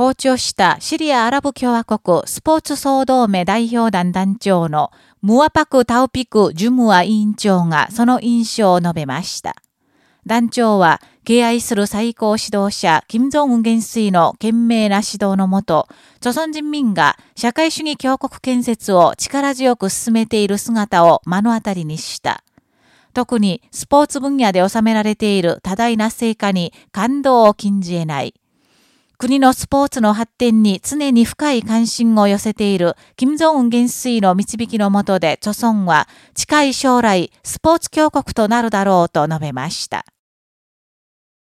訪朝したシリアアラブ共和国スポーツ総同盟代表団団長のムワパク・タウピク・ジュムア委員長がその印象を述べました。団長は、敬愛する最高指導者、金正恩元帥の懸命な指導のもと、朝鮮人民が社会主義強国建設を力強く進めている姿を目の当たりにした。特にスポーツ分野で収められている多大な成果に感動を禁じ得ない。国のスポーツの発展に常に深い関心を寄せている金正恩元帥の導きのもとで、著孫は近い将来スポーツ強国となるだろうと述べました。